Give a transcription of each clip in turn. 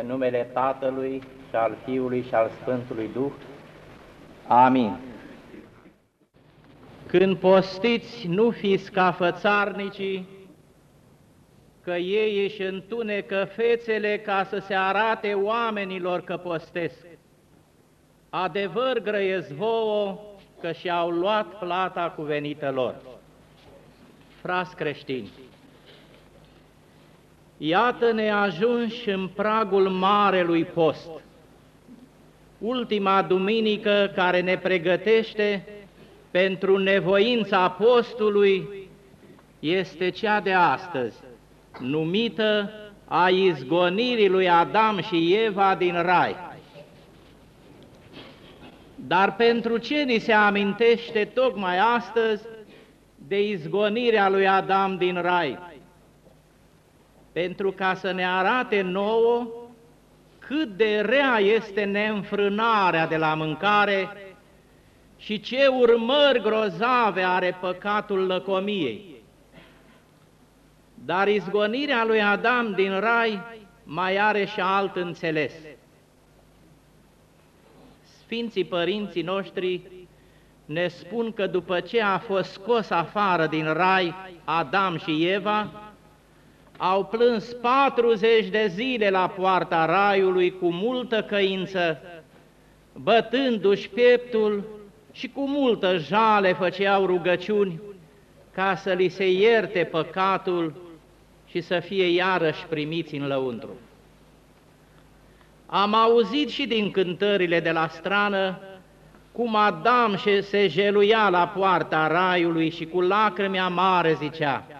În numele Tatălui și al Fiului și al Sfântului Duh. Amin. Când postiți, nu fiți ca fățarnicii, că ei își întunecă fețele ca să se arate oamenilor că postesc. Adevăr grăiesc vouă că și-au luat plata cuvenită lor. Frați creștini, iată-ne ajunși în pragul Marelui Post, ultima duminică care ne pregătește pentru nevoința postului este cea de astăzi, numită a izgonirii lui Adam și Eva din Rai. Dar pentru ce ni se amintește tocmai astăzi de izgonirea lui Adam din Rai? Pentru ca să ne arate nouă cât de rea este neînfrânarea de la mâncare și ce urmări grozave are păcatul lăcomiei. Dar izgonirea lui Adam din rai mai are și alt înțeles. Sfinții părinții noștri ne spun că după ce a fost scos afară din rai Adam și Eva, au plâns 40 de zile la poarta raiului cu multă căință, bătându-și pieptul și cu multă jale făceau rugăciuni ca să li se ierte păcatul și să fie iarăși primiți în lăuntru. Am auzit și din cântările de la strană cum Adam se jeluia la poarta raiului și cu lacrimi amare zicea,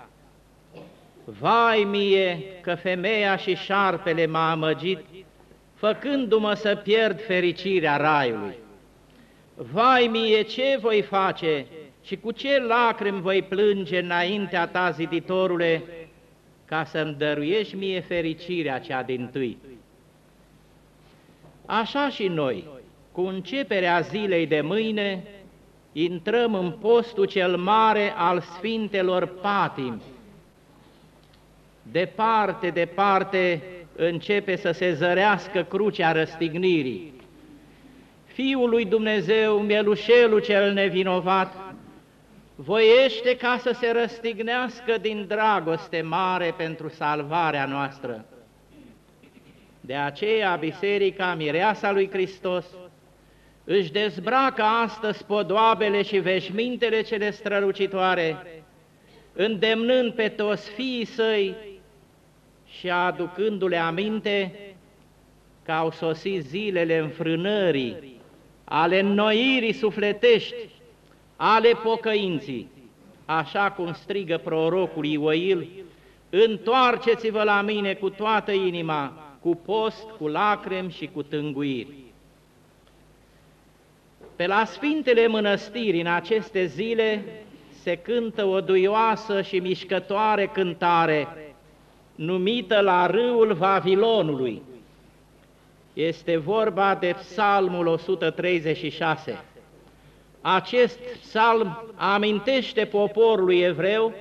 Vai mie că femeia și șarpele m-a amăgit, făcându-mă să pierd fericirea raiului. Vai mie, ce voi face și cu ce lacrimi voi plânge înaintea ta, ziditorule, ca să-mi dăruiești mie fericirea cea din tâi. Așa și noi, cu începerea zilei de mâine, intrăm în postul cel mare al Sfintelor Patim. Departe, departe, începe să se zărească crucea răstignirii. Fiul lui Dumnezeu, mielușelul cel nevinovat, voiește ca să se răstignească din dragoste mare pentru salvarea noastră. De aceea Biserica Mireasa lui Hristos își dezbracă astăzi podoabele și veșmintele cele strălucitoare, îndemnând pe toți fiii săi și aducându-le aminte că au sosit zilele înfrânării, ale înnoirii sufletești, ale pocăinții, așa cum strigă prorocul Ioil, întoarceți-vă la mine cu toată inima, cu post, cu lacrimi și cu tânguiri. Pe la Sfintele Mănăstiri în aceste zile se cântă o duioasă și mișcătoare cântare, numită la râul Vavilonului. Este vorba de psalmul 136. Acest psalm amintește poporului evreu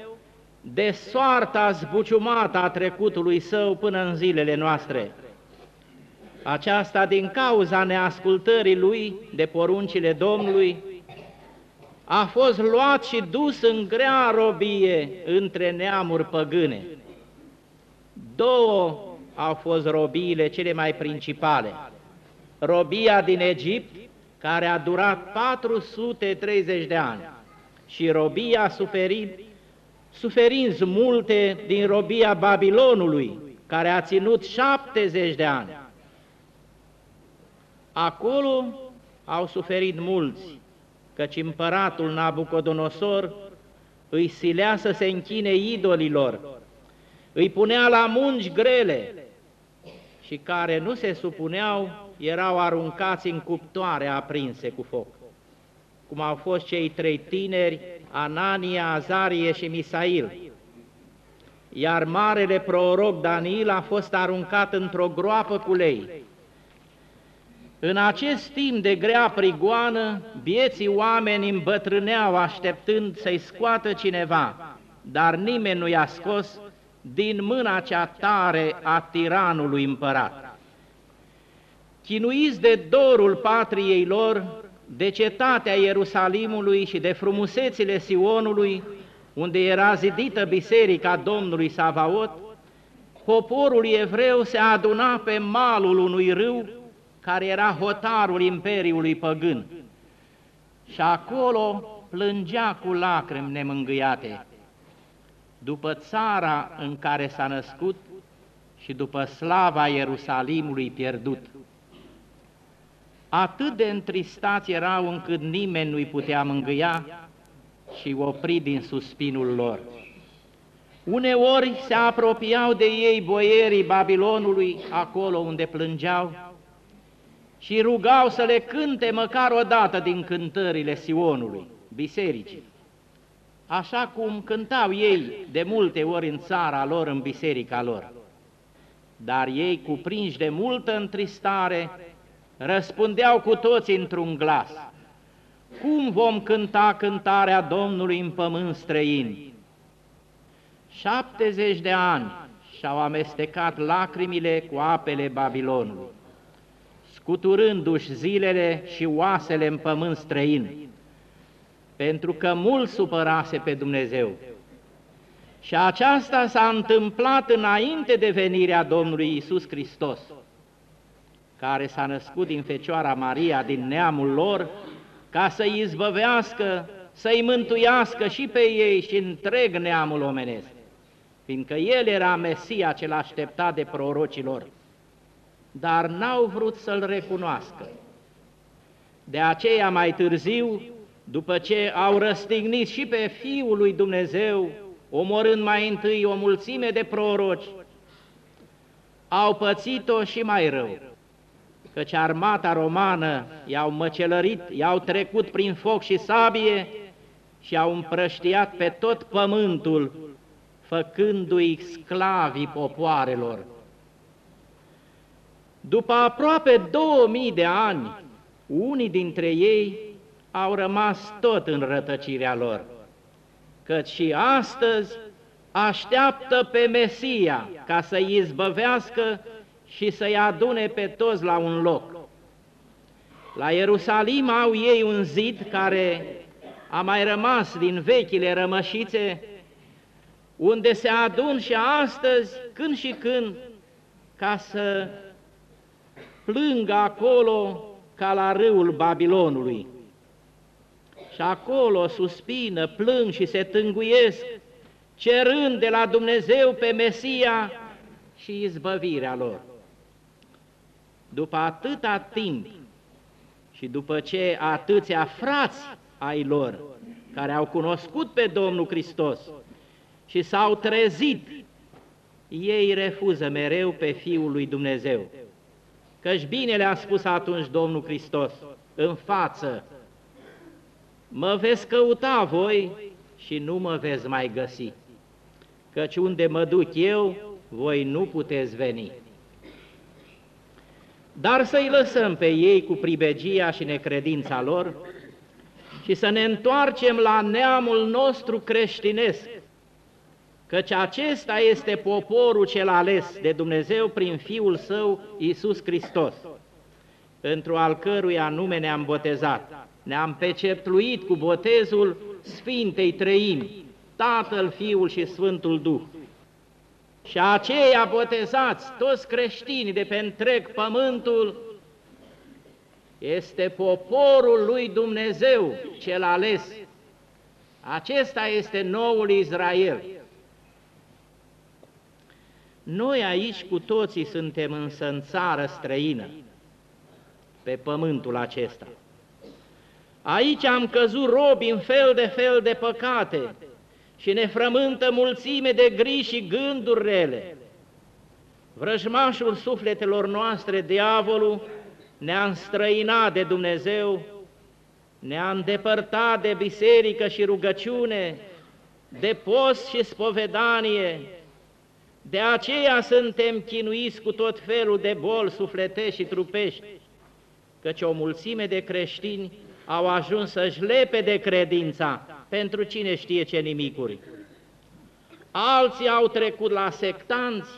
de soarta zbuciumată a trecutului său până în zilele noastre. Aceasta din cauza neascultării lui de poruncile Domnului, a fost luat și dus în grea robie între neamuri păgâne. Două au fost robiile cele mai principale. Robia din Egipt, care a durat 430 de ani, și robia suferit, suferind multe din robia Babilonului, care a ținut 70 de ani. Acolo au suferit mulți, căci împăratul Nabucodonosor îi silea să se închine idolilor, îi punea la munci grele. Și care nu se supuneau erau aruncați în cuptoare aprinse cu foc, cum au fost cei trei tineri, Anania, Azarie și Misail, iar marele proroc Daniel a fost aruncat într-o groapă cu lei. În acest timp de grea prigoană, vieții oameni îmbătrâneau așteptând să-i scoată cineva, dar nimeni nu i-a scos din mâna cea tare a tiranului împărat. chinuiți de dorul patriei lor, de cetatea Ierusalimului și de frumusețile Sionului, unde era zidită biserica Domnului Savaot, poporul evreu se aduna pe malul unui râu care era hotarul imperiului păgân și acolo plângea cu lacrimi nemângâiate după țara în care s-a născut și după slava Ierusalimului pierdut. Atât de întristați erau încât nimeni nu-i putea mângâia și opri din suspinul lor. Uneori se apropiau de ei boierii Babilonului, acolo unde plângeau, și rugau să le cânte măcar o dată din cântările Sionului, bisericii. Așa cum cântau ei de multe ori în țara lor, în biserica lor. Dar ei, cuprinși de multă întristare, răspundeau cu toți într-un glas, Cum vom cânta cântarea Domnului în pământ străin? 70 de ani și-au amestecat lacrimile cu apele Babilonului, scuturându-și zilele și oasele în pământ străin, pentru că mult supărase pe Dumnezeu. Și aceasta s-a întâmplat înainte de venirea Domnului Isus Hristos, care s-a născut din Fecioara Maria, din neamul lor, ca să-i izbăvească, să-i mântuiască și pe ei și întreg neamul omenesc fiindcă El era Mesia cel așteptat de prorocilor, dar n-au vrut să-L recunoască. De aceea mai târziu, după ce au răstignit și pe Fiul lui Dumnezeu, omorând mai întâi o mulțime de proroci, au pățit-o și mai rău, căci armata romană i-au măcelărit, i-au trecut prin foc și sabie și au împrăștiat pe tot pământul făcându-i sclavii popoarelor. După aproape 2000 de ani, unii dintre ei au rămas tot în rătăcirea lor, căci și astăzi așteaptă pe Mesia ca să-i izbăvească și să-i adune pe toți la un loc. La Ierusalim au ei un zid care a mai rămas din vechile rămășițe unde se adun și astăzi, când și când, ca să plângă acolo ca la râul Babilonului. Și acolo suspină, plâng și se tânguiesc, cerând de la Dumnezeu pe Mesia și izbăvirea lor. După atâta timp și după ce atâția frați ai lor, care au cunoscut pe Domnul Hristos, și s-au trezit, ei refuză mereu pe Fiul lui Dumnezeu. Căci bine le-a spus atunci Domnul Hristos, în față, mă veți căuta voi și nu mă veți mai găsi, căci unde mă duc eu, voi nu puteți veni. Dar să-i lăsăm pe ei cu pribegia și necredința lor și să ne întoarcem la neamul nostru creștinesc, căci acesta este poporul cel ales de Dumnezeu prin Fiul Său, Iisus Hristos, pentru al căruia nume ne-am botezat. Ne-am peceptluit cu botezul Sfintei Trăimi, Tatăl, Fiul și Sfântul Duh. Și aceia botezați, toți creștinii de pe întreg pământul, este poporul lui Dumnezeu cel ales. Acesta este noul Israel. Noi aici cu toții suntem însă în țară străină, pe pământul acesta. Aici am căzut robi în fel de fel de păcate și ne frământă mulțime de griji și gânduri rele. Vrăjmașul sufletelor noastre, diavolul, ne-a înstrăinat de Dumnezeu, ne-a îndepărtat de biserică și rugăciune, de post și spovedanie, de aceea suntem chinuiți cu tot felul de boli sufletești și trupești, căci o mulțime de creștini au ajuns să-și lepe de credința pentru cine știe ce nimicuri. Alții au trecut la sectanți,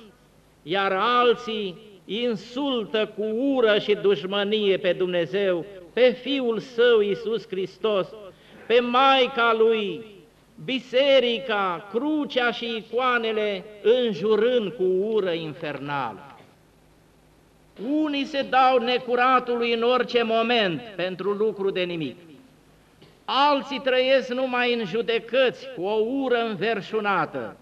iar alții insultă cu ură și dușmănie pe Dumnezeu, pe Fiul Său Iisus Hristos, pe Maica Lui, biserica, crucea și icoanele înjurând cu ură infernală. Unii se dau necuratului în orice moment pentru lucru de nimic. Alții trăiesc numai în judecăți cu o ură înverșunată.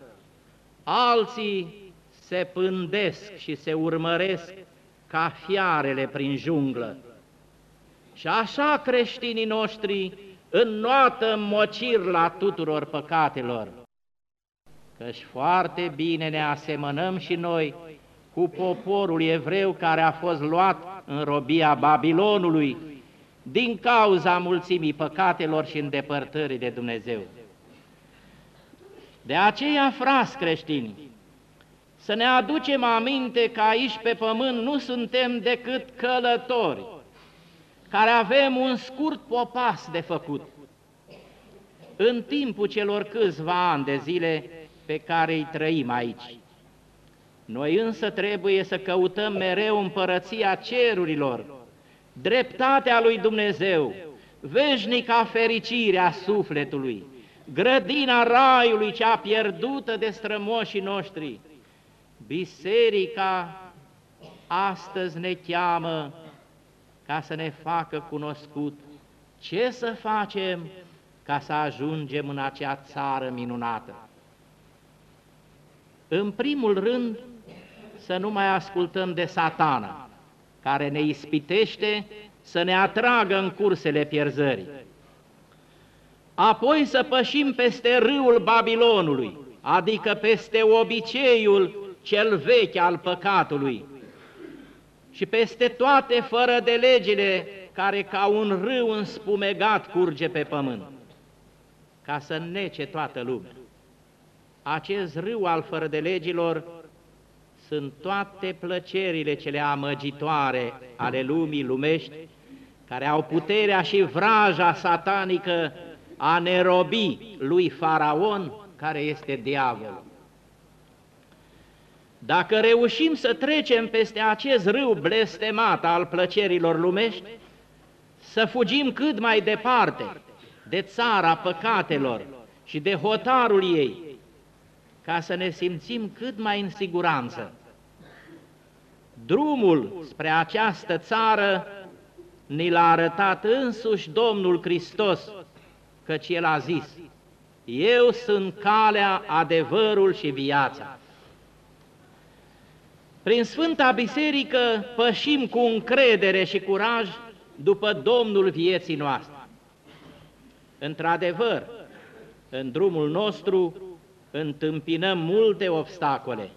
Alții se pândesc și se urmăresc ca fiarele prin junglă. Și așa creștinii noștri înnoată mocir la tuturor păcatelor. Căci foarte bine ne asemănăm și noi cu poporul evreu care a fost luat în robia Babilonului din cauza mulțimii păcatelor și îndepărtării de Dumnezeu. De aceea, fras creștini, să ne aducem aminte că aici pe pământ nu suntem decât călători, care avem un scurt popas de făcut. În timpul celor câțiva ani de zile pe care îi trăim aici. Noi însă trebuie să căutăm mereu împărăția cerurilor, dreptatea lui Dumnezeu, veșnica fericirea sufletului, grădina raiului cea pierdută de strămoșii noștri. Biserica astăzi ne cheamă ca să ne facă cunoscut ce să facem ca să ajungem în acea țară minunată. În primul rând, să nu mai ascultăm de satana, care ne ispitește să ne atragă în cursele pierzării. Apoi să pășim peste râul Babilonului, adică peste obiceiul cel vechi al păcatului și peste toate fără de legile care ca un râu înspumegat curge pe pământ, ca să nece toată lumea. Acest râu al fără de legilor sunt toate plăcerile cele amăgitoare ale lumii lumești, care au puterea și vraja satanică a nerobi lui Faraon, care este diavolul. Dacă reușim să trecem peste acest râu blestemat al plăcerilor lumești, să fugim cât mai departe de țara păcatelor și de hotarul ei, ca să ne simțim cât mai în siguranță. Drumul spre această țară ni l-a arătat însuși Domnul Hristos, căci El a zis, Eu sunt calea, adevărul și viața. Prin Sfânta Biserică pășim cu încredere și curaj după Domnul vieții noastre. Într-adevăr, în drumul nostru întâmpinăm multe obstacole.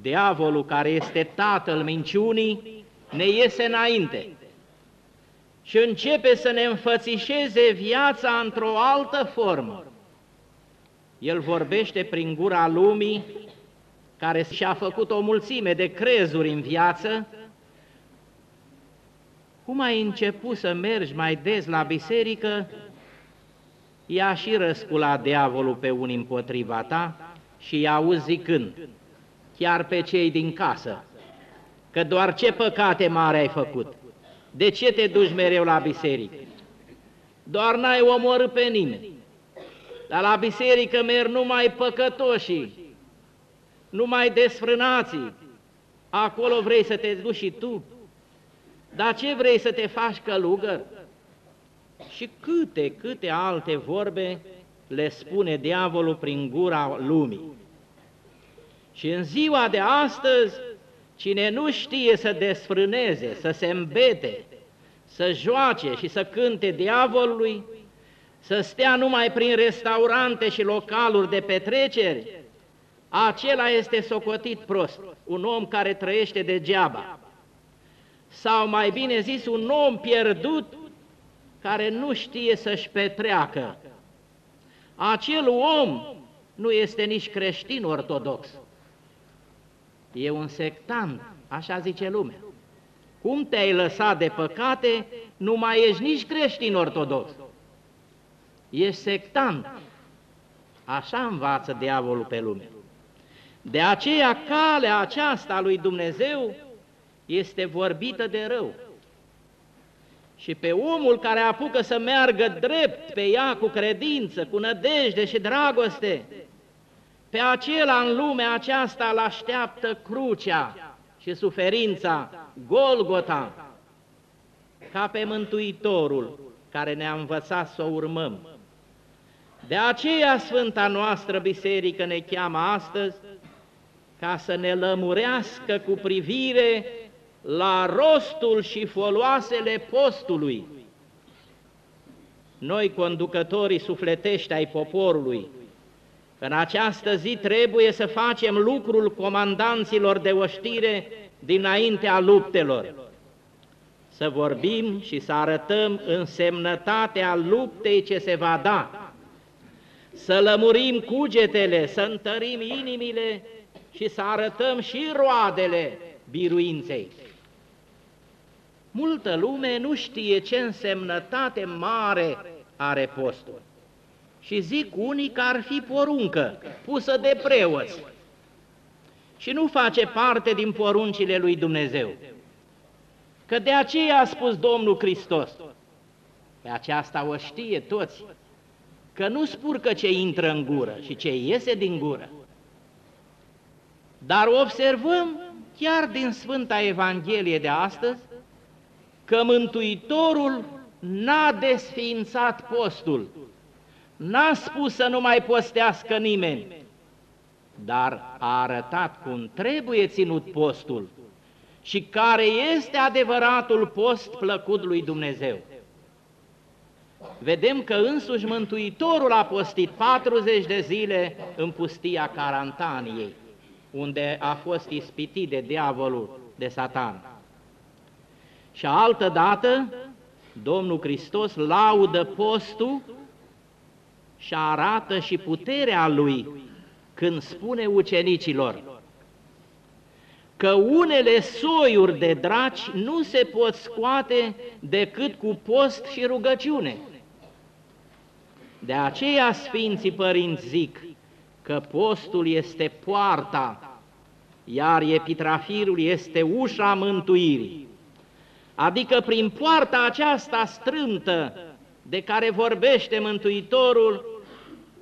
Diavolul, care este tatăl minciunii, ne iese înainte și începe să ne înfățișeze viața într-o altă formă. El vorbește prin gura lumii, care și-a făcut o mulțime de crezuri în viață, cum ai început să mergi mai des la biserică, i-a și răsculat diavolul pe unii împotriva ta și i-a auzi zicând, chiar pe cei din casă, că doar ce păcate mare ai făcut, de ce te duci mereu la biserică? Doar n-ai omorât pe nimeni, dar la biserică merg numai păcătoșii, numai desfrânații, acolo vrei să te duci și tu, dar ce vrei să te faci călugăr? Și câte, câte alte vorbe le spune diavolul prin gura lumii. Și în ziua de astăzi, cine nu știe să desfrâneze, să se îmbete, să joace și să cânte diavolului, să stea numai prin restaurante și localuri de petreceri, acela este socotit prost, un om care trăiește degeaba sau mai bine zis un om pierdut care nu știe să-și petreacă. Acel om nu este nici creștin ortodox, e un sectant, așa zice lumea. Cum te-ai lăsat de păcate, nu mai ești nici creștin ortodox, ești sectant. Așa învață diavolul pe lume. De aceea calea aceasta a lui Dumnezeu este vorbită de rău. Și pe omul care apucă să meargă drept pe ea cu credință, cu nădejde și dragoste, pe acela în lumea aceasta îl așteaptă crucea și suferința, Golgota, ca pe Mântuitorul care ne-a învățat să o urmăm. De aceea Sfânta noastră Biserică ne cheamă astăzi ca să ne lămurească cu privire la rostul și foloasele postului. Noi, conducătorii sufletești ai poporului, în această zi trebuie să facem lucrul comandanților de oștire dinaintea luptelor. Să vorbim și să arătăm însemnătatea luptei ce se va da, să lămurim cugetele, să întărim inimile și să arătăm și roadele biruinței. Multă lume nu știe ce însemnătate mare are postul. Și zic unii că ar fi poruncă, pusă de preoți, și nu face parte din poruncile lui Dumnezeu. Că de aceea a spus Domnul Hristos, pe aceasta o știe toți, că nu spurcă ce intră în gură și ce iese din gură. Dar observăm chiar din Sfânta Evanghelie de astăzi că Mântuitorul n-a desființat postul, n-a spus să nu mai postească nimeni, dar a arătat cum trebuie ținut postul și care este adevăratul post plăcut lui Dumnezeu. Vedem că însuși Mântuitorul a postit 40 de zile în pustia Carantaniei, unde a fost ispitit de diavolul, de satan. Și altă dată, Domnul Hristos laudă postul și arată și puterea Lui când spune ucenicilor că unele soiuri de draci nu se pot scoate decât cu post și rugăciune. De aceea Sfinții Părinți zic că postul este poarta, iar epitrafirul este ușa mântuirii. Adică prin poarta aceasta strântă de care vorbește Mântuitorul,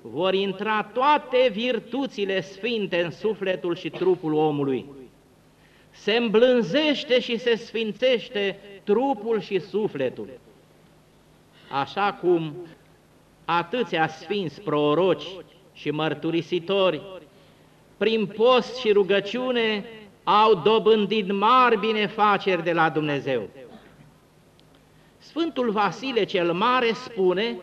vor intra toate virtuțile sfinte în sufletul și trupul omului. Se îmblânzește și se sfințește trupul și sufletul. Așa cum atâția sfinți proroci și mărturisitori, prin post și rugăciune, au dobândit mari binefaceri de la Dumnezeu. Sfântul Vasile cel Mare spune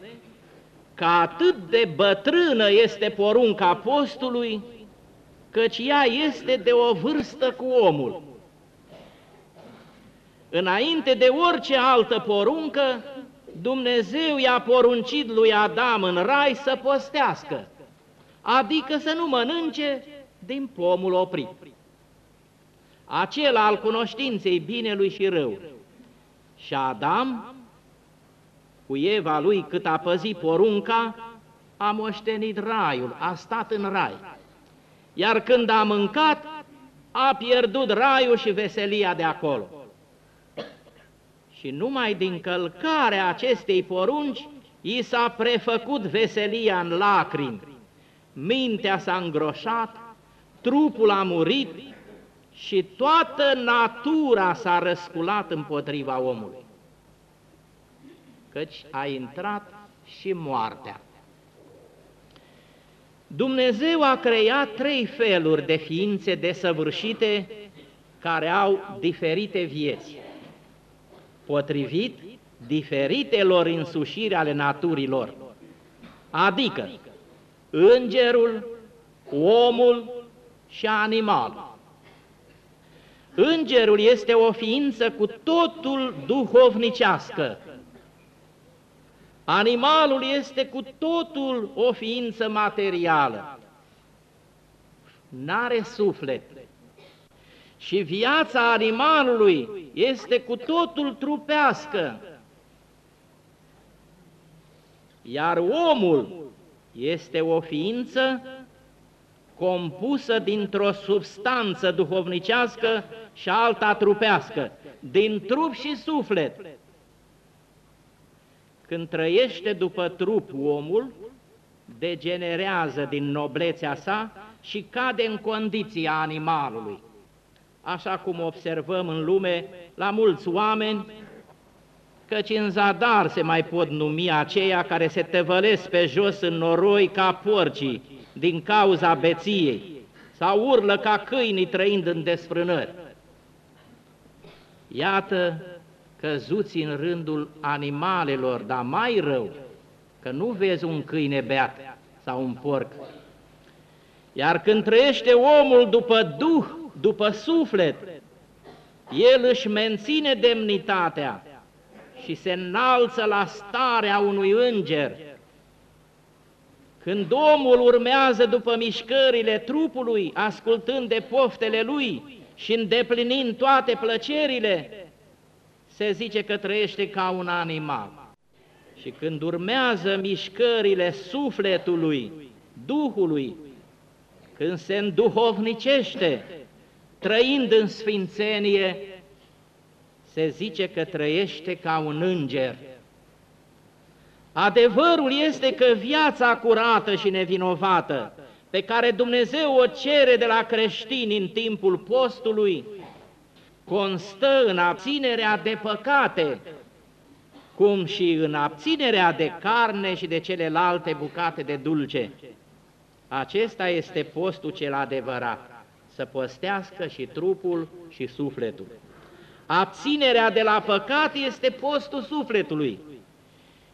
că atât de bătrână este porunca apostului, căci ea este de o vârstă cu omul. Înainte de orice altă poruncă, Dumnezeu i-a poruncit lui Adam în rai să postească, adică să nu mănânce din pomul oprit. Acela al cunoștinței binelui și rău. Și Adam cu Eva lui cât a păzit porunca, a moștenit raiul, a stat în rai. Iar când a mâncat, a pierdut raiul și veselia de acolo. Și numai din călcarea acestei porunci, i s-a prefăcut veselia în lacrimi, mintea s-a îngroșat, trupul a murit și toată natura s-a răsculat împotriva omului căci a intrat și moartea. Dumnezeu a creat trei feluri de ființe desăvârșite care au diferite vieți, potrivit diferitelor însușiri ale naturilor, adică îngerul, omul și animalul. Îngerul este o ființă cu totul duhovnicească, Animalul este cu totul o ființă materială. N-are suflet. Și viața animalului este cu totul trupească. Iar omul este o ființă compusă dintr-o substanță duhovnicească și alta trupească, din trup și suflet. Când trăiește după trup omul, degenerează din noblețea sa și cade în condiția animalului. Așa cum observăm în lume la mulți oameni, căci în zadar se mai pot numi aceia care se tăvălesc pe jos în noroi ca porcii din cauza beției sau urlă ca câinii trăind în desfrânări. Iată căzuți în rândul animalelor, dar mai rău, că nu vezi un câine beat sau un porc. Iar când trăiește omul după duh, după suflet, el își menține demnitatea și se înalță la starea unui înger. Când omul urmează după mișcările trupului, ascultând de poftele lui și îndeplinind toate plăcerile, se zice că trăiește ca un animal. Și când urmează mișcările sufletului, Duhului, când se înduhovnicește, trăind în sfințenie, se zice că trăiește ca un înger. Adevărul este că viața curată și nevinovată, pe care Dumnezeu o cere de la creștini în timpul postului, constă în abținerea de păcate, cum și în abținerea de carne și de celelalte bucate de dulce. Acesta este postul cel adevărat, să postească și trupul și sufletul. Abținerea de la păcat este postul sufletului,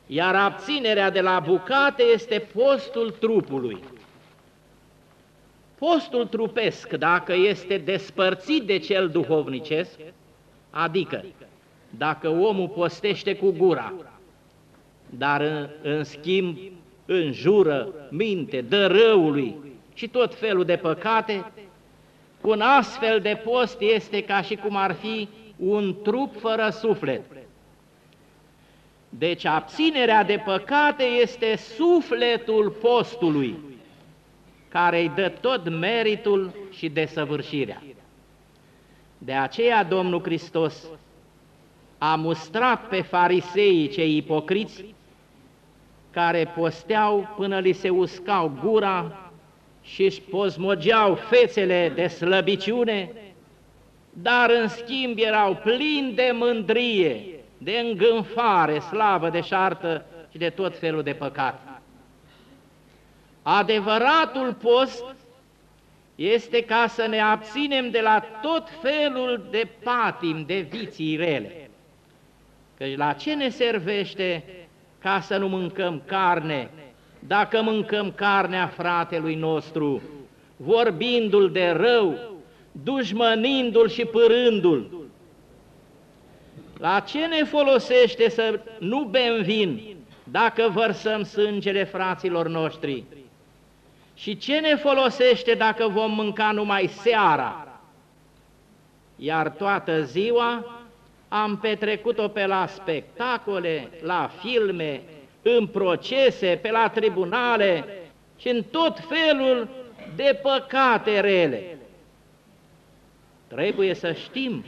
iar abținerea de la bucate este postul trupului. Postul trupesc, dacă este despărțit de cel duhovnicesc, adică dacă omul postește cu gura, dar în, în schimb înjură, minte, dă răului și tot felul de păcate, un astfel de post este ca și cum ar fi un trup fără suflet. Deci abținerea de păcate este sufletul postului, care îi dă tot meritul și desăvârșirea. De aceea Domnul Hristos a mustrat pe fariseii cei ipocriți care posteau până li se uscau gura și își pozmogeau fețele de slăbiciune dar în schimb erau plini de mândrie, de îngânfare, slavă, de șartă și de tot felul de păcat. Adevăratul post este ca să ne abținem de la tot felul de patim, de viții rele. Că la ce ne servește ca să nu mâncăm carne, dacă mâncăm carnea fratelui nostru, vorbindu-l de rău, dușmănindu-l și părându-l. La ce ne folosește să nu bem vin dacă vărsăm sângele fraților noștri? Și ce ne folosește dacă vom mânca numai seara? Iar toată ziua am petrecut-o pe la spectacole, la filme, în procese, pe la tribunale și în tot felul de păcate rele. Trebuie să știm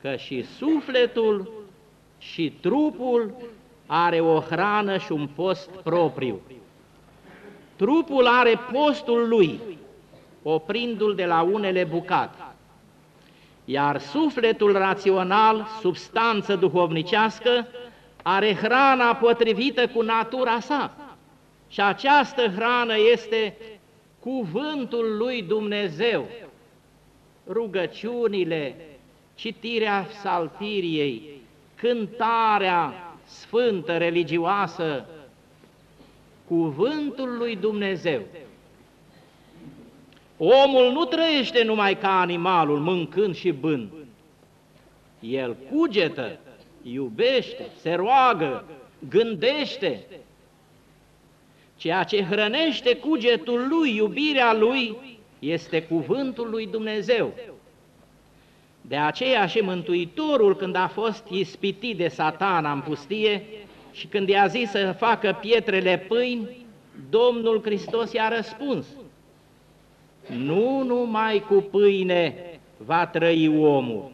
că și sufletul și trupul are o hrană și un post propriu. Trupul are postul lui, oprindu-l de la unele bucate, iar sufletul rațional, substanță duhovnicească, are hrana potrivită cu natura sa. Și această hrană este cuvântul lui Dumnezeu, rugăciunile, citirea saltiriei, cântarea sfântă religioasă, cuvântul lui Dumnezeu. Omul nu trăiește numai ca animalul, mâncând și bând. El cugetă, iubește, se roagă, gândește. Ceea ce hrănește cugetul lui, iubirea lui, este cuvântul lui Dumnezeu. De aceea și Mântuitorul, când a fost ispitit de satana în pustie și când i-a zis să facă pietrele pâini, Domnul Hristos i-a răspuns, nu numai cu pâine va trăi omul,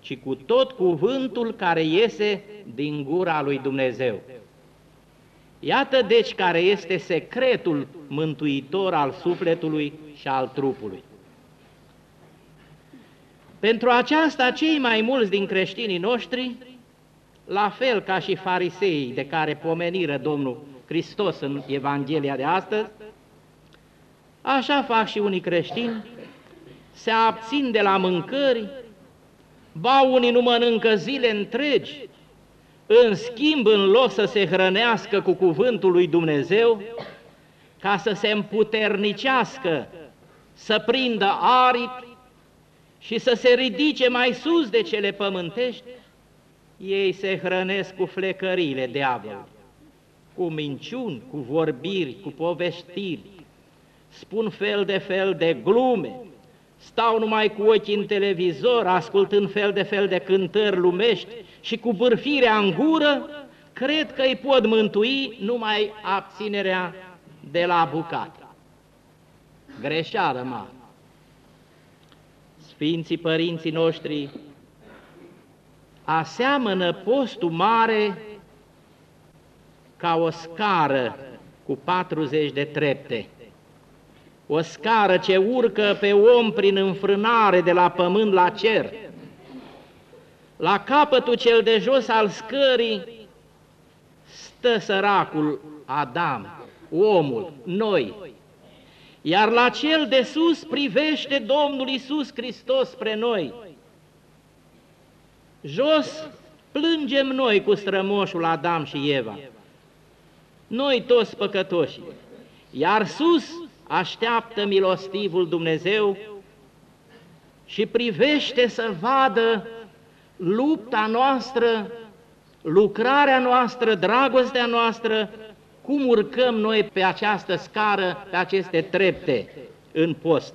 ci cu tot cuvântul care iese din gura lui Dumnezeu. Iată deci care este secretul mântuitor al sufletului și al trupului. Pentru aceasta, cei mai mulți din creștinii noștri, la fel ca și fariseii de care pomeniră Domnul Hristos în Evanghelia de astăzi, așa fac și unii creștini, se abțin de la mâncări, ba unii nu mănâncă zile întregi, în schimb, în loc să se hrănească cu cuvântul lui Dumnezeu, ca să se împuternicească, să prindă aripi și să se ridice mai sus de cele pământești, ei se hrănesc cu flecările diavolului, cu minciuni, cu vorbiri, cu povestiri, spun fel de fel de glume, stau numai cu ochii în televizor, ascultând fel de fel de cântări lumești și cu bârfirea în gură, cred că îi pot mântui numai abținerea de la bucată. Greșeală mare. Sfinții părinții noștri aseamănă postul mare ca o scară cu 40 de trepte o scară ce urcă pe om prin înfrânare de la pământ la cer. La capătul cel de jos al scării stă săracul Adam, omul, noi, iar la cel de sus privește Domnul Isus Hristos spre noi. Jos plângem noi cu strămoșul Adam și Eva, noi toți păcătoși, iar sus așteaptă milostivul Dumnezeu și privește să vadă lupta noastră, lucrarea noastră, dragostea noastră, cum urcăm noi pe această scară, pe aceste trepte în post.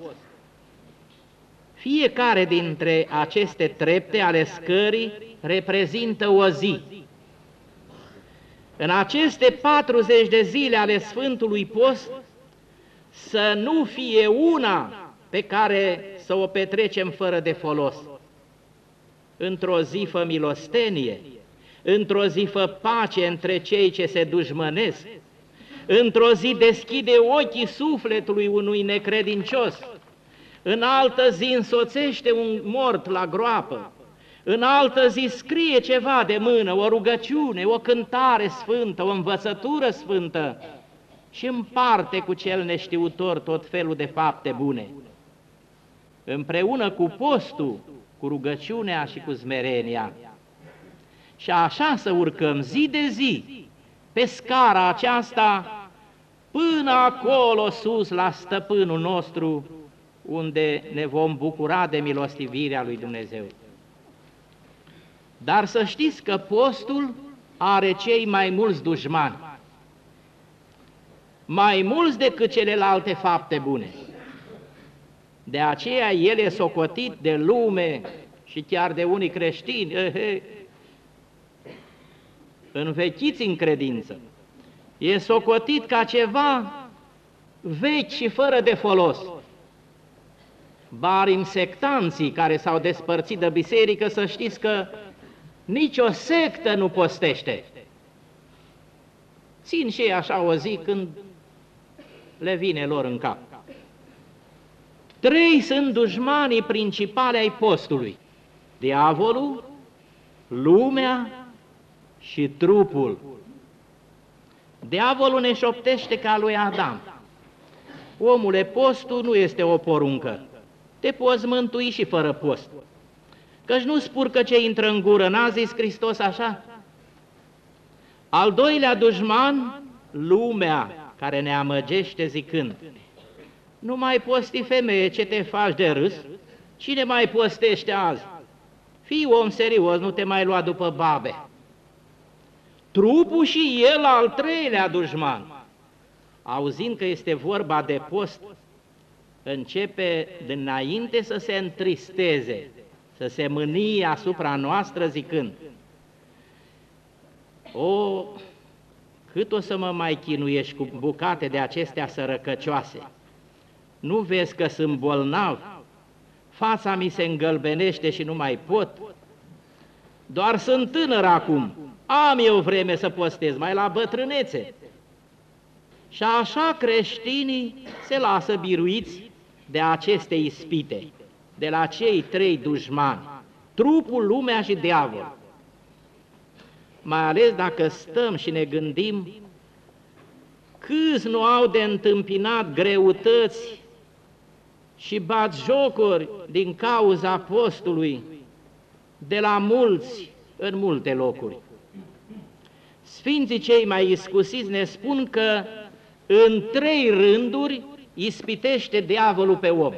Fiecare dintre aceste trepte ale scării reprezintă o zi. În aceste 40 de zile ale Sfântului Post, să nu fie una pe care să o petrecem fără de folos. Într-o zi fă milostenie, într-o zi fă pace între cei ce se dușmănesc, într-o zi deschide ochii sufletului unui necredincios, în altă zi însoțește un mort la groapă, în altă zi scrie ceva de mână, o rugăciune, o cântare sfântă, o învățătură sfântă, și împarte cu cel neștiutor tot felul de fapte bune. Împreună cu postul, cu rugăciunea și cu zmerenia. Și așa să urcăm zi de zi pe scara aceasta până acolo sus la stăpânul nostru, unde ne vom bucura de milostivirea lui Dumnezeu. Dar să știți că postul are cei mai mulți dușmani mai mulți decât celelalte fapte bune. De aceea el e socotit de lume și chiar de unii creștini, învechiți în credință. E socotit ca ceva vechi și fără de folos. Bar insectanții care s-au despărțit de biserică, să știți că nicio sectă nu postește. Țin și ei așa o zi când le vine lor în cap. Trei sunt dușmanii principale ai postului. Diavolul, lumea și trupul. Diavolul ne șoptește ca lui Adam. Omule, postul nu este o poruncă. Te poți mântui și fără post. Căci nu spurcă ce intră în gură, n-a zis Hristos așa? Al doilea dușman, lumea, care ne amăgește zicând, nu mai posti femeie ce te faci de râs, cine mai postește azi? Fii om serios, nu te mai lua după babe. Trupul și el al treilea dușman, auzind că este vorba de post, începe dinainte să se întristeze, să se mânie asupra noastră zicând, O, cât o să mă mai chinuiești cu bucate de acestea sărăcăcioase? Nu vezi că sunt bolnav? Fața mi se îngălbenește și nu mai pot. Doar sunt tânăr acum, am eu vreme să postez, mai la bătrânețe. Și așa creștinii se lasă biruiți de aceste ispite, de la cei trei dușmani, trupul, lumea și diavol. Mai ales dacă stăm și ne gândim câți nu au de întâmpinat greutăți și bat jocuri din cauza postului de la mulți în multe locuri. Sfinții cei mai iscusiți ne spun că în trei rânduri ispitește diavolul pe om.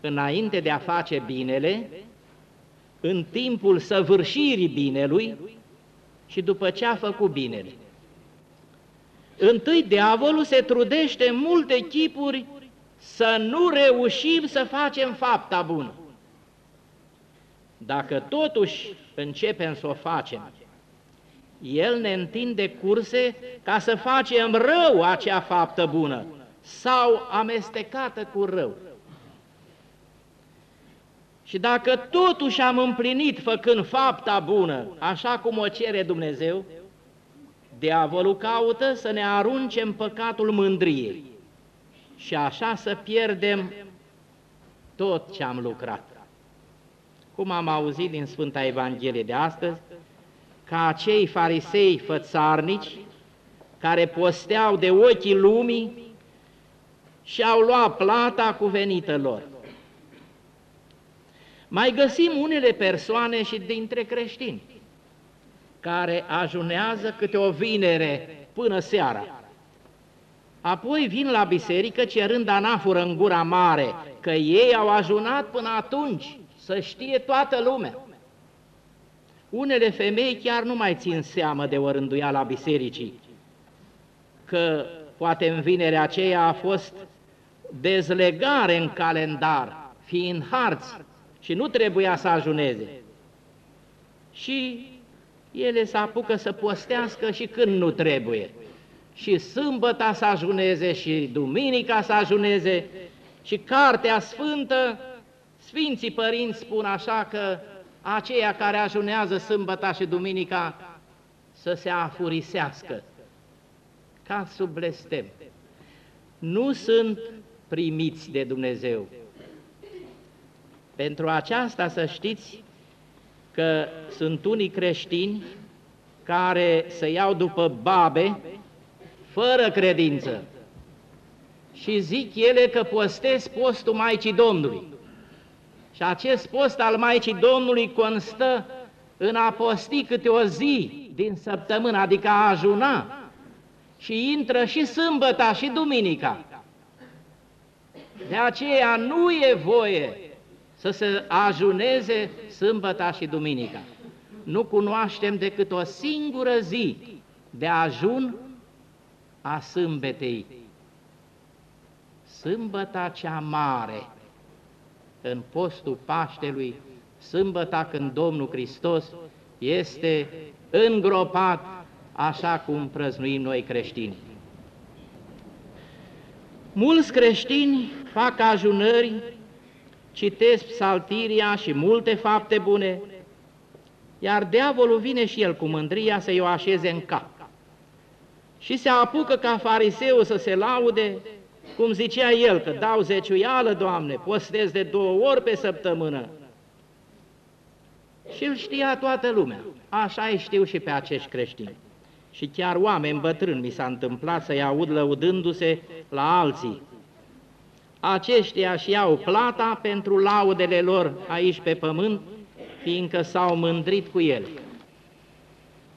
Înainte de a face binele, în timpul săvârșirii binelui și după ce a făcut binele. Întâi diavolul se trudește în multe chipuri să nu reușim să facem fapta bună. Dacă totuși începem să o facem, el ne întinde curse ca să facem rău acea faptă bună sau amestecată cu rău. Și dacă totuși am împlinit făcând fapta bună, așa cum o cere Dumnezeu, diavolul caută să ne arunce în păcatul mândriei și așa să pierdem tot ce am lucrat. Cum am auzit din Sfânta Evanghelie de astăzi, ca acei farisei fățarnici care posteau de ochii lumii și au luat plata cuvenită lor. Mai găsim unele persoane și dintre creștini care ajunează câte o vinere până seara. Apoi vin la biserică cerând anafură în gura mare, că ei au ajunat până atunci, să știe toată lumea. Unele femei chiar nu mai țin seamă de o la bisericii, că poate în vinerea aceea a fost dezlegare în calendar, fiind harți și nu trebuia să ajuneze. Și ele se apucă să postească și când nu trebuie. Și sâmbăta să ajuneze și duminica să ajuneze și Cartea Sfântă, Sfinții Părinți spun așa că aceia care ajunează sâmbăta și duminica să se afurisească ca sub blestem. Nu sunt primiți de Dumnezeu. Pentru aceasta să știți că sunt unii creștini care se iau după babe fără credință și zic ele că postez postul Maicii Domnului. Și acest post al Maicii Domnului constă în a posti câte o zi din săptămână, adică a ajuna, și intră și sâmbăta și duminica. De aceea nu e voie să se ajuneze sâmbăta și duminica. Nu cunoaștem decât o singură zi de ajun a sâmbetei. Sâmbăta cea mare, în postul Paștelui, sâmbăta când Domnul Hristos este îngropat așa cum prăznuim noi creștini. Mulți creștini fac ajunări, citesc psaltiria și multe fapte bune, iar diavolul vine și el cu mândria să-i o așeze în cap. Și se apucă ca fariseu să se laude cum zicea el, că dau zeciuială, Doamne, postez de două ori pe săptămână. Și îl știa toată lumea. Așa îi știu și pe acești creștini. Și chiar oameni bătrâni mi s-a întâmplat să-i aud lăudându-se la alții. Aceștia și iau plata pentru laudele lor aici pe pământ, fiindcă s-au mândrit cu el.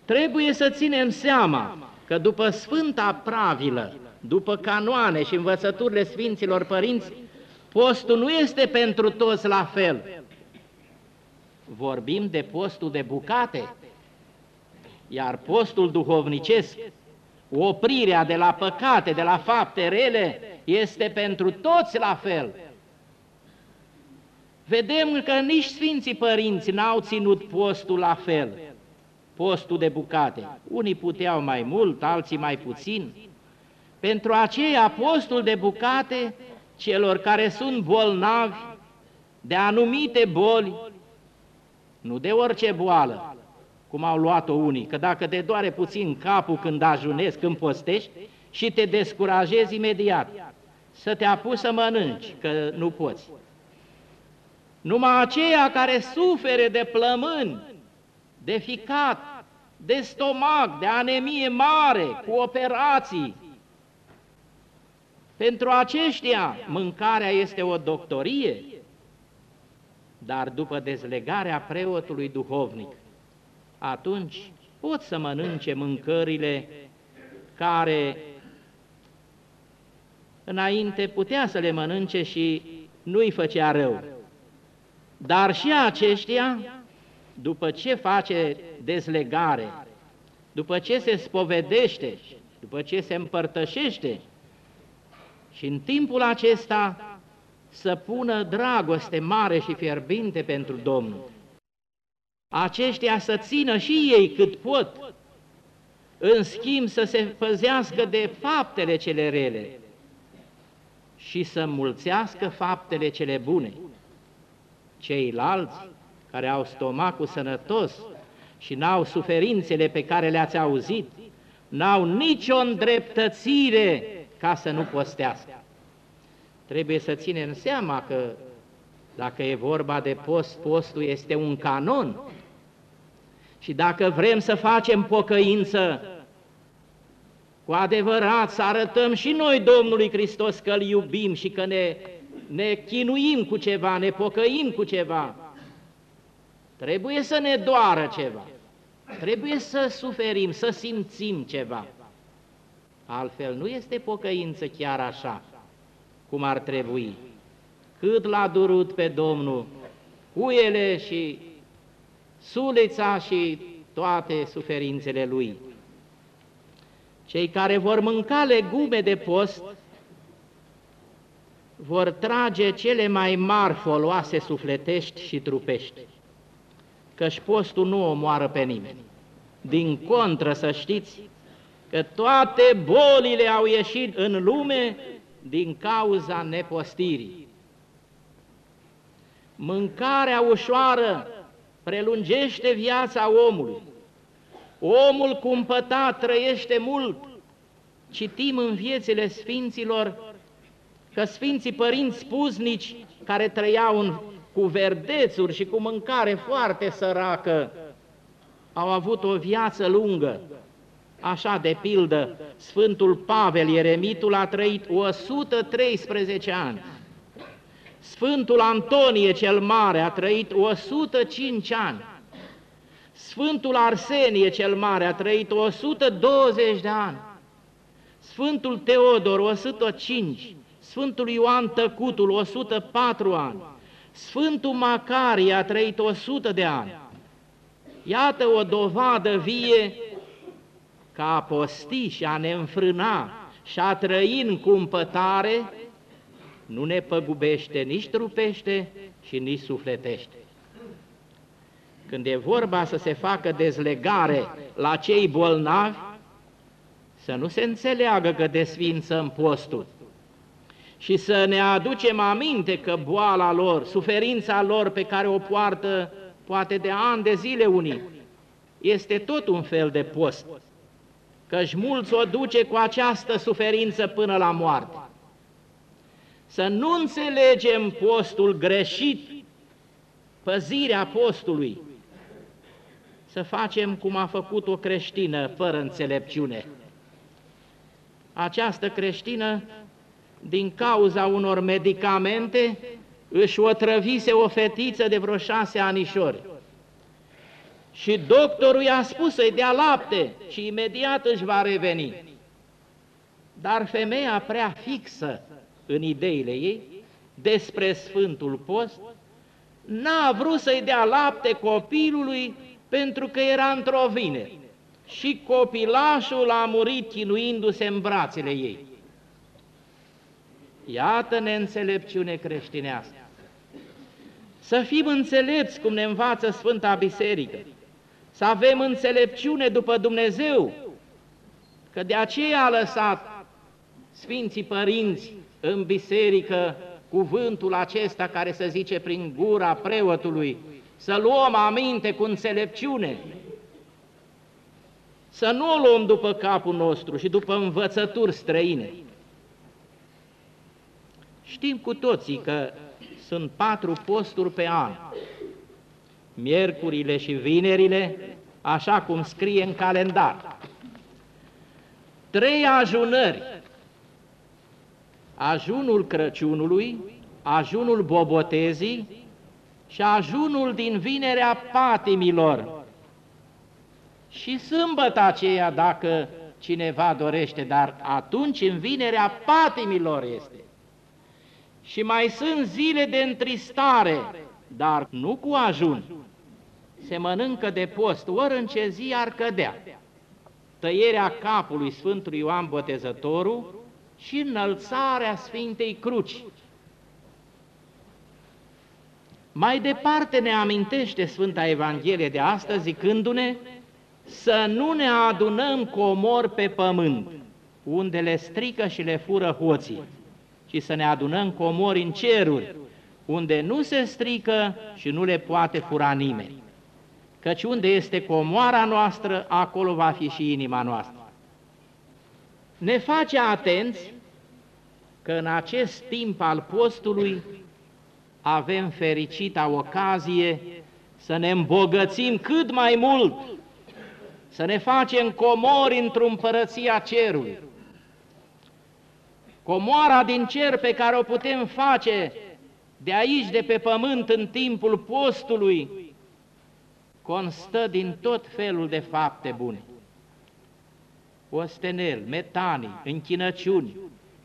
Trebuie să ținem seama că după Sfânta Pravilă, după canoane și învățăturile Sfinților Părinți, postul nu este pentru toți la fel. Vorbim de postul de bucate, iar postul duhovnicesc, oprirea de la păcate, de la fapte rele, este pentru toți la fel. Vedem că nici Sfinții Părinți n-au ținut postul la fel, postul de bucate. Unii puteau mai mult, alții mai puțin, pentru acei apostoli de bucate celor care sunt bolnavi de anumite boli, nu de orice boală, cum au luat-o unii, că dacă te doare puțin capul când ajunezi, când postești, și te descurajezi imediat, să te apuci să mănânci, că nu poți. Numai aceia care sufere de plămâni, de ficat, de stomac, de anemie mare, cu operații, pentru aceștia mâncarea este o doctorie, dar după dezlegarea preotului duhovnic, atunci pot să mănânce mâncările care înainte putea să le mănânce și nu-i făcea rău. Dar și aceștia, după ce face dezlegare, după ce se spovedește, după ce se împărtășește, și în timpul acesta să pună dragoste mare și fierbinte pentru Domnul. Aceștia să țină și ei cât pot, în schimb să se păzească de faptele cele rele și să mulțească faptele cele bune. Ceilalți care au stomacul sănătos și n-au suferințele pe care le-ați auzit, n-au nicio îndreptățire ca să nu postească. Trebuie să ținem seama că dacă e vorba de post, postul este un canon. Și dacă vrem să facem pocăință, cu adevărat să arătăm și noi Domnului Hristos că îl iubim și că ne, ne chinuim cu ceva, ne pocăim cu ceva, trebuie să ne doară ceva, trebuie să suferim, să simțim ceva. Altfel nu este pocăință chiar așa, cum ar trebui. Cât l-a durut pe Domnul, cuiele și sulița și toate suferințele Lui. Cei care vor mânca legume de post vor trage cele mai mari foloase sufletești și trupești, căci postul nu omoară pe nimeni. Din contră, să știți că toate bolile au ieșit în lume din cauza nepostirii. Mâncarea ușoară prelungește viața omului. Omul cumpătat trăiește mult. Citim în viețile sfinților că sfinții părinți spuznici care trăiau în, cu verdețuri și cu mâncare foarte săracă au avut o viață lungă. Așa, de pildă, Sfântul Pavel Ieremitul a trăit 113 ani. Sfântul Antonie cel Mare a trăit 105 ani. Sfântul Arsenie cel Mare a trăit 120 de ani. Sfântul Teodor 105, Sfântul Ioan Tăcutul 104 ani, Sfântul Macarie a trăit 100 de ani. Iată o dovadă vie ca a posti și a ne înfrâna și a trăi în cumpătare, nu ne păgubește nici trupește și nici sufletește. Când e vorba să se facă dezlegare la cei bolnavi, să nu se înțeleagă că desfințăm postul și să ne aducem aminte că boala lor, suferința lor pe care o poartă poate de ani de zile unii, este tot un fel de post căci mulți o duce cu această suferință până la moarte. Să nu înțelegem postul greșit, păzirea postului, să facem cum a făcut o creștină fără înțelepciune. Această creștină, din cauza unor medicamente, își otrăvise o fetiță de vreo șase anișori. Și doctorul i-a spus să-i dea lapte și imediat își va reveni. Dar femeia prea fixă în ideile ei despre Sfântul Post, n-a vrut să-i dea lapte copilului pentru că era într-o vine și copilașul a murit chinuindu-se în brațele ei. Iată neînțelepciune creștinească. Să fim înțelepți cum ne învață Sfânta Biserică să avem înțelepciune după Dumnezeu, că de aceea a lăsat Sfinții Părinți în biserică cuvântul acesta care se zice prin gura preotului, să luăm aminte cu înțelepciune, să nu o luăm după capul nostru și după învățături străine. Știm cu toții că sunt patru posturi pe an, miercurile și vinerile, așa cum scrie în calendar. Trei ajunări, ajunul Crăciunului, ajunul Bobotezii și ajunul din vinerea patimilor. Și sâmbătă aceea, dacă cineva dorește, dar atunci în vinerea patimilor este. Și mai sunt zile de întristare, dar nu cu ajun. Se mănâncă de post, ori în ce zi ar cădea. Tăierea capului Sfântului Ioan Botezătorul și înălțarea Sfintei Cruci. Mai departe ne amintește Sfânta Evanghelie de astăzi zicându-ne să nu ne adunăm comor pe pământ, unde le strică și le fură hoții, ci să ne adunăm comori în ceruri, unde nu se strică și nu le poate fura nimeni. Căci unde este comoara noastră, acolo va fi și inima noastră. Ne face atenți că în acest timp al postului avem fericita ocazie să ne îmbogățim cât mai mult, să ne facem comori într-o împărăția cerului. Comoara din cer pe care o putem face de aici, de pe pământ, în timpul postului, constă din tot felul de fapte bune. Ostenel, metanii, închinăciuni,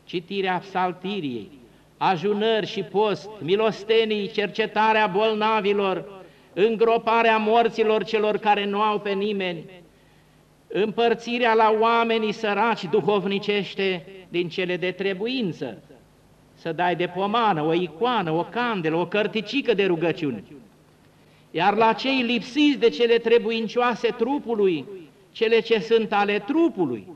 citirea psaltiriei, ajunări și post, milostenii, cercetarea bolnavilor, îngroparea morților celor care nu au pe nimeni, împărțirea la oamenii săraci duhovnicește din cele de trebuință, să dai de pomană, o icoană, o candelă, o cărticică de rugăciune. Iar la cei lipsiți de cele trebuincioase trupului, cele ce sunt ale trupului,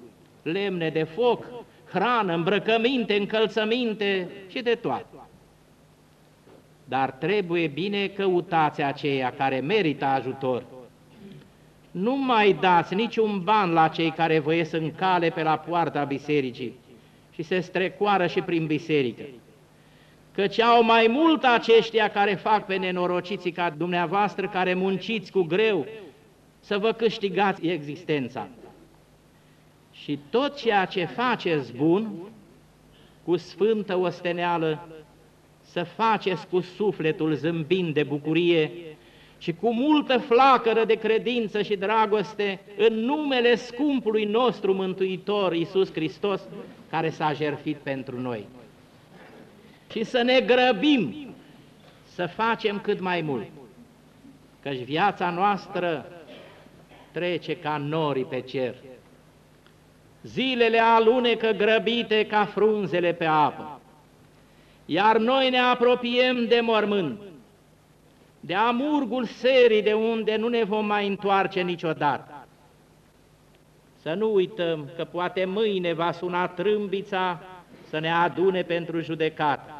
lemne de foc, hrană, îmbrăcăminte, încălțăminte și de toate. Dar trebuie bine căutați aceia care merită ajutor. Nu mai dați niciun ban la cei care vă ies în cale pe la poarta bisericii și se strecoară și prin biserică. Căci au mai mult aceștia care fac pe nenorociții ca dumneavoastră, care munciți cu greu, să vă câștigați existența și tot ceea ce faceți bun, cu sfântă osteneală, să faceți cu sufletul zâmbind de bucurie și cu multă flacără de credință și dragoste în numele scumpului nostru Mântuitor Iisus Hristos, care s-a jertfit pentru noi. Și să ne grăbim să facem cât mai mult, căci viața noastră trece ca norii pe cer zilele alunecă grăbite ca frunzele pe apă, iar noi ne apropiem de mormânt, de amurgul serii de unde nu ne vom mai întoarce niciodată. Să nu uităm că poate mâine va suna trâmbița să ne adune pentru judecată.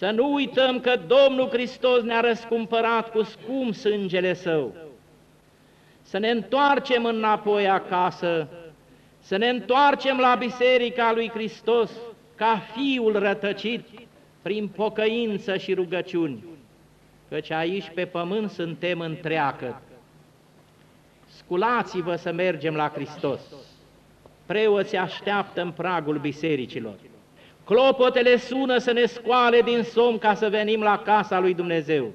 Să nu uităm că Domnul Hristos ne-a răscumpărat cu scump sângele Său. Să ne întoarcem înapoi acasă să ne întoarcem la Biserica lui Hristos ca Fiul rătăcit prin pocăință și rugăciuni, căci aici pe pământ suntem întreagă. Sculați-vă să mergem la Hristos. Preoții așteaptă în pragul bisericilor. Clopotele sună să ne scoale din somn ca să venim la casa lui Dumnezeu.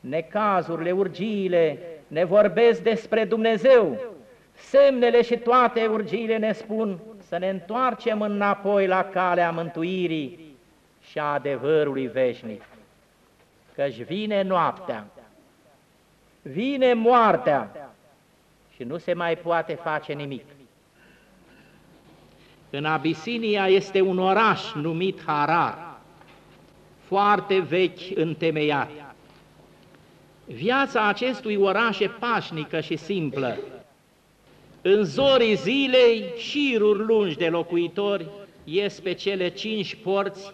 Necazurile, urgiile ne vorbesc despre Dumnezeu, Semnele și toate urgiile ne spun să ne întoarcem înapoi la calea mântuirii și a adevărului veșnic. Căci vine noaptea, vine moartea și nu se mai poate face nimic. În Abisinia este un oraș numit Harar, foarte vechi întemeiat. Viața acestui oraș e pașnică și simplă, în zorii zilei, șiruri lungi de locuitori ies pe cele cinci porți,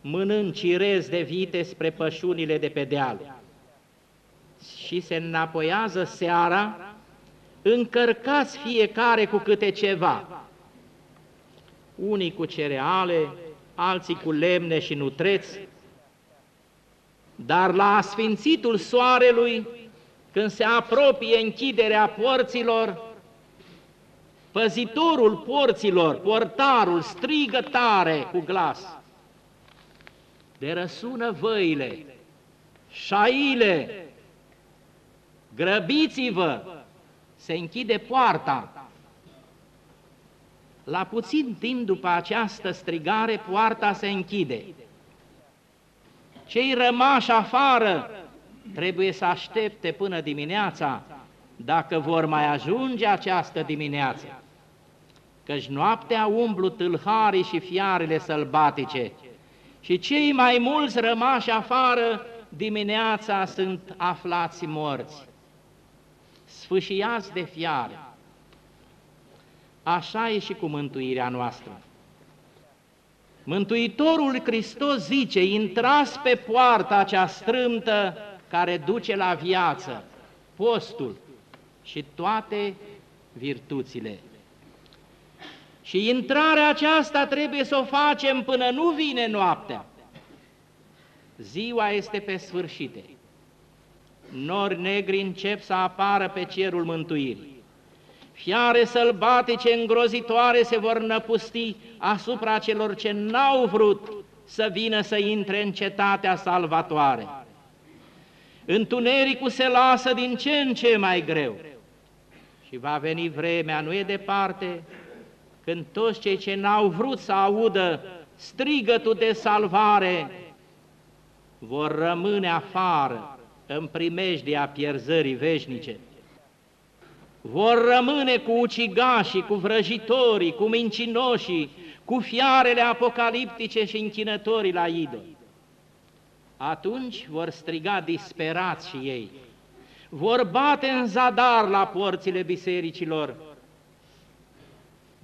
mânând cirez de vite spre pășunile de pe deal. Și se înapoiază seara, încărcați fiecare cu câte ceva, unii cu cereale, alții cu lemne și nutreți, dar la asfințitul soarelui, când se apropie închiderea porților, păzitorul porților, portarul, strigă tare cu glas. De răsună văile, șaile, grăbiți-vă, se închide poarta. La puțin timp după această strigare, poarta se închide. Cei rămași afară trebuie să aștepte până dimineața, dacă vor mai ajunge această dimineață. Căci noaptea umblu tâlharii și fiarele sălbatice și cei mai mulți rămași afară dimineața sunt aflați morți, sfâșiați de fiare. Așa e și cu mântuirea noastră. Mântuitorul Hristos zice, intrați pe poarta acea strâmtă care duce la viață, postul și toate virtuțile. Și intrarea aceasta trebuie să o facem până nu vine noaptea. Ziua este pe sfârșite. Nori negri încep să apară pe cerul mântuirii. Fiare sălbatice îngrozitoare se vor năpusti asupra celor ce n-au vrut să vină să intre în cetatea salvatoare. Întunericul se lasă din ce în ce mai greu și va veni vremea, nu e departe, când toți cei ce n-au vrut să audă strigătul de salvare vor rămâne afară în primejdia pierzării veșnice vor rămâne cu ucigașii, cu vrăjitorii, cu mincinoșii, cu fiarele apocaliptice și închinătorii la idoli. Atunci vor striga disperați și ei, vor bate în zadar la porțile bisericilor,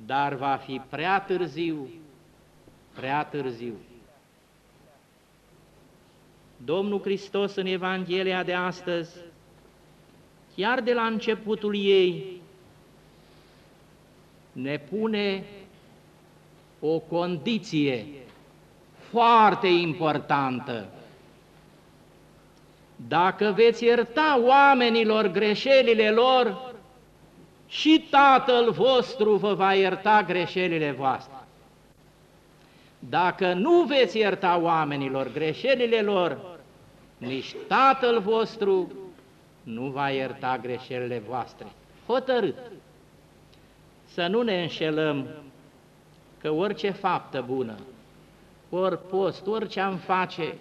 dar va fi prea târziu, prea târziu. Domnul Hristos în Evanghelia de astăzi chiar de la începutul ei, ne pune o condiție foarte importantă. Dacă veți ierta oamenilor greșelile lor, și Tatăl vostru vă va ierta greșelile voastre. Dacă nu veți ierta oamenilor greșelile lor, nici Tatăl vostru nu va ierta greșelile voastre. Hotărât să nu ne înșelăm că orice faptă bună, ori post, orice am face,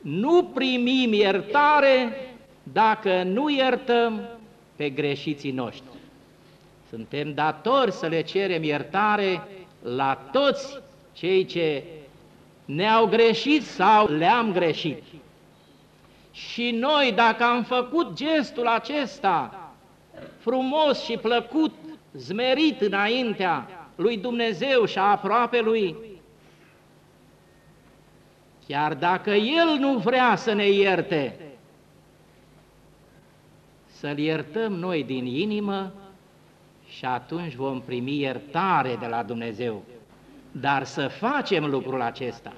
nu primim iertare dacă nu iertăm pe greșiții noștri. Suntem datori să le cerem iertare la toți cei ce ne-au greșit sau le-am greșit. Și noi, dacă am făcut gestul acesta frumos și plăcut, zmerit înaintea lui Dumnezeu și a aproape lui, chiar dacă El nu vrea să ne ierte, să-L iertăm noi din inimă și atunci vom primi iertare de la Dumnezeu. Dar să facem lucrul acesta,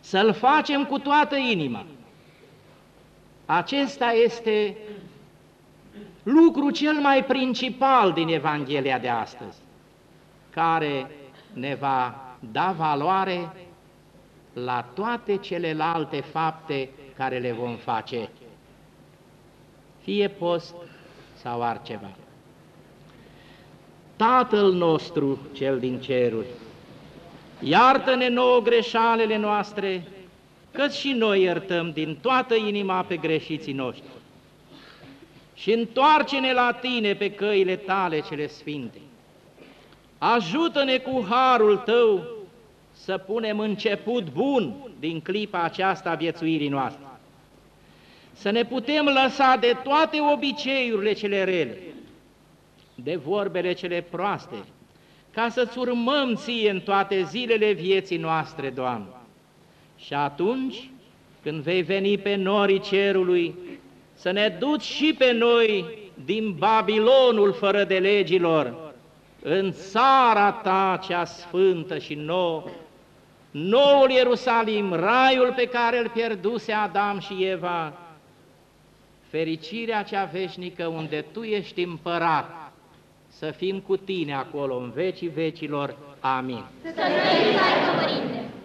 să-L facem cu toată inima, acesta este lucru cel mai principal din Evanghelia de astăzi, care ne va da valoare la toate celelalte fapte care le vom face, fie post sau altceva. Tatăl nostru, cel din ceruri, iartă-ne nouă greșalele noastre, că și noi iertăm din toată inima pe greșiții noștri. Și întoarce-ne la Tine pe căile Tale cele sfinte. Ajută-ne cu harul Tău să punem început bun din clipa aceasta a viețuirii noastre. Să ne putem lăsa de toate obiceiurile cele rele de vorbele cele proaste, ca să-ți urmăm ție în toate zilele vieții noastre, Doamne. Și atunci, când vei veni pe norii cerului, să ne duci și pe noi din Babilonul fără de legilor, în țara ta cea sfântă și nouă, noul Ierusalim, raiul pe care îl pierduse Adam și Eva, fericirea cea veșnică unde Tu ești împărat, să fim cu Tine acolo în vecii vecilor. Amin. Să trăim, Părinte!